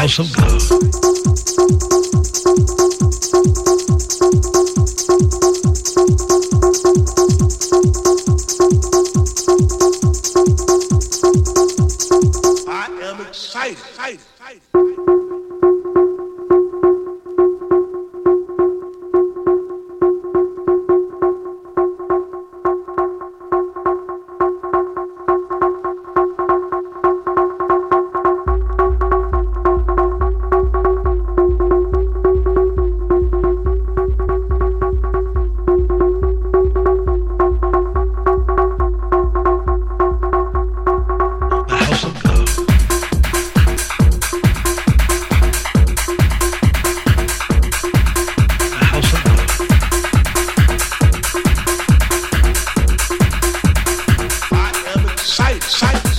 house of God. I am excited. excited, excited. sight, sight.